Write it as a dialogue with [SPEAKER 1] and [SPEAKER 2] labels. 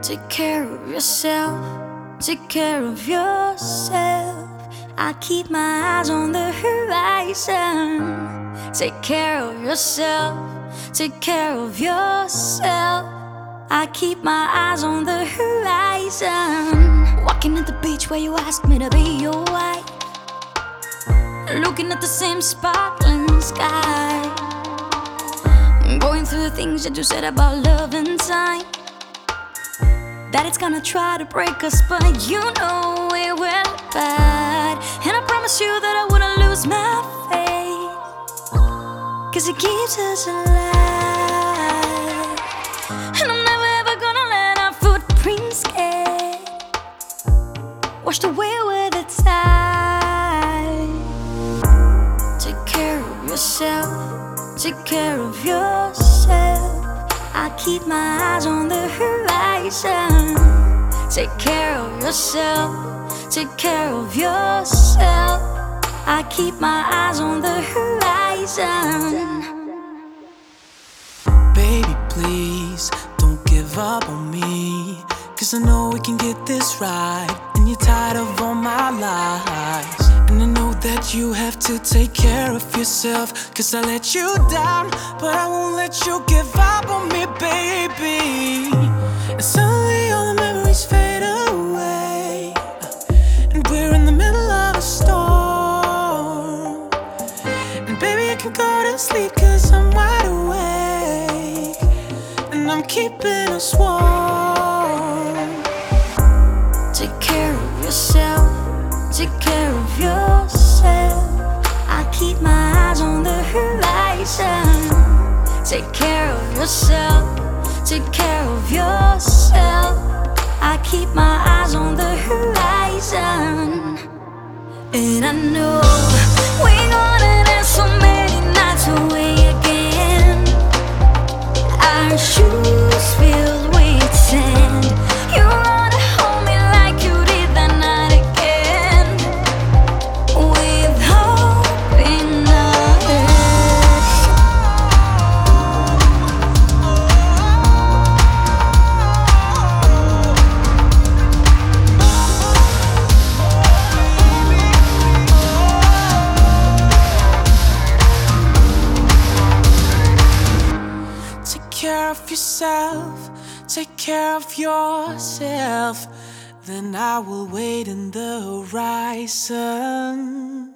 [SPEAKER 1] Take care of yourself, take care of yourself. I keep my eyes on the horizon. Take care of yourself, take care of yourself. I keep my eyes on the horizon. Walking at the beach where you asked me to be your wife. Looking at the same sparkling sky. Going through the things that you said about love and time. That it's gonna try to break us, but you know it will fight. And I promise you that I wouldn't lose my faith. Cause it keeps us alive. And I'm never ever gonna let our footprints get washed away with the tide. Take care of yourself, take care of yourself. I keep my eyes on the horizon. Take care of yourself, take care of yourself. I keep my eyes on the horizon.
[SPEAKER 2] Baby, please don't give up on me. Cause I know we can get this right. And you're tired of all my lies. And I know that you have to take care of yourself. Cause I let you down, but I won't let you give up on me, baby. Can go to sleep cause I'm wide awake. And I'm keeping us warm.
[SPEAKER 1] Take care of yourself, take care of yourself. I keep my eyes on the horizon. Take care of yourself, take care of yourself. I keep my eyes on the horizon. And I know
[SPEAKER 2] yourself, take care of yourself. Then I will wait in the horizon.